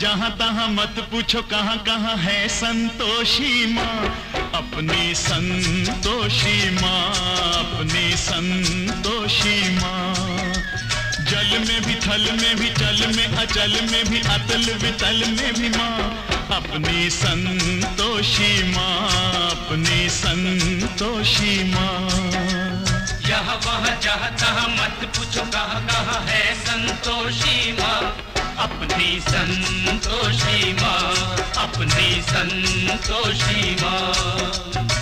जहाँ तहाँ मत पूछो कहाँ कहाँ है संतोषी माँ। अपनी संतोषी माँ, अपनी संतोषी माँ। जल में भी थल में भी चल में, अचल में भी अतल वितल में भी माँ। अपनी संतोषी माँ, अपनी संतोषी माँ। यह वह जहाँ तहाँ मत पूछो कहाँ कहाँ है संतोषी माँ। अपनी संतोषी माँ अपनी संतोषी माँ।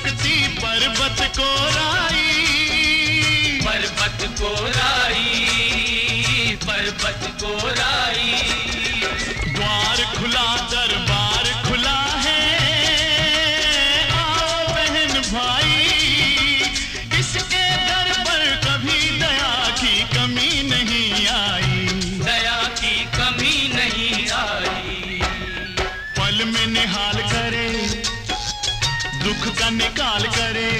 सकती पर्वत को राई। पर्वत को राई पर्वत को राई। का निकाल करे।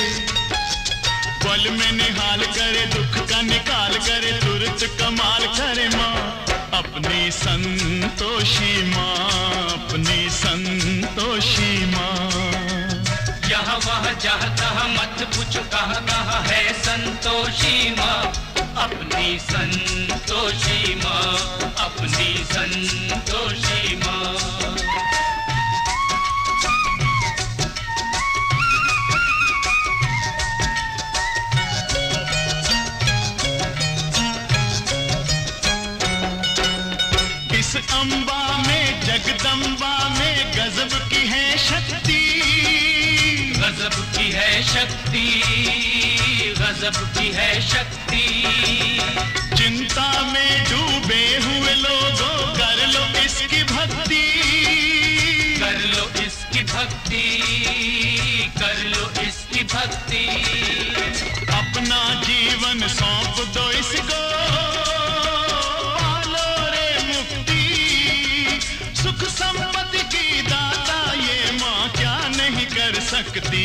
बल में निहाल करे, दुख का निकाल करे, तुरंत कमाल करे माँ। अपनी संतोषी माँ, अपनी संतोषी माँ। यहाँ वह जहाँ तहाँ मत पूछो कहाँ कहाँ है संतोषी माँ। अपनी संतोषी माँ, अपनी संतोषी माँ। इस अम्बा में जगदम्बा में गजब की है शक्ति। गजब की है शक्ति गजब की है शक्ति। चिंता में डूबे हुए लोगों कर लो इसकी भक्ति। कर लो इसकी भक्ति कर लो इसकी भक्ति। अपना जीवन सौंप दो इसको। सुख संपत्ति की दाता ये माँ क्या नहीं कर सकती?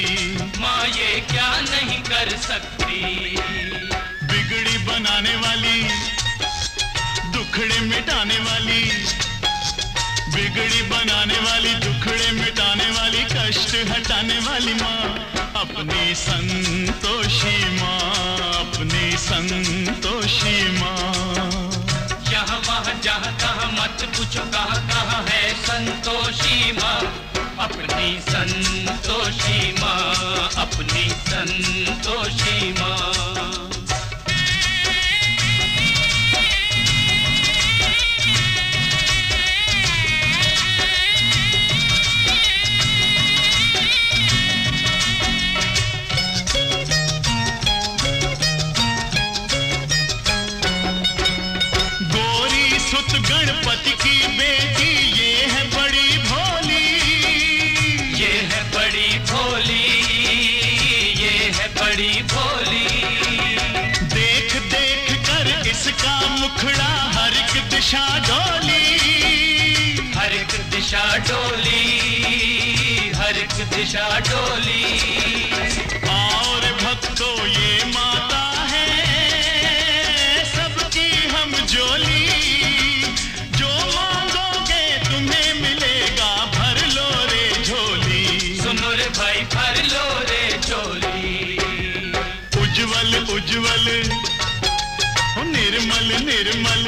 माँ ये क्या नहीं कर सकती? बिगड़ी बनाने वाली दुखड़े मिटाने वाली बिगड़ी बनाने वाली दुखड़े मिटाने वाली कष्ट हटाने वाली माँ अपनी संतोषी माँ अपनी संतोषी माँ। वहाँ जहाँ तहाँ मत पूछो कहाँ कहाँ है संतोषी माँ। अपनी संतोषी माँ, अपनी संतोषी माँ। गणपति की बेटी ये है बड़ी भोली। ये है बड़ी भोली ये है बड़ी भोली। देख देख कर इसका मुखड़ा हर एक दिशा डोली। हर एक दिशा डोली हर एक दिशा डोली। और भक्तों ये माता उज्जवल निर्मल निर्मल।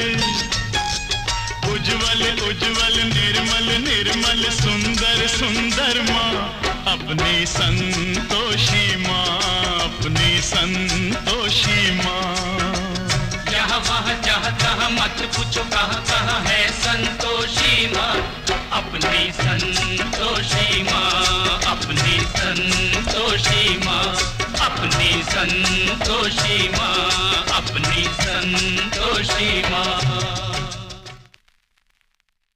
उज्जवल उज्जवल, निर्मल निर्मल, सुंदर सुंदर माँ। अपनी संतोषी माँ, अपनी संतोषी माँ। यहाँ वहाँ जहाँ तहाँ मत पूछो, कहाँ कहाँ है संतोषी माँ। अपनी संतोषी माँ, अपनी संतोषी माँ। संतोषी माँ अपनी संतोषी माँ।